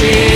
she